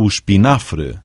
o espinafre.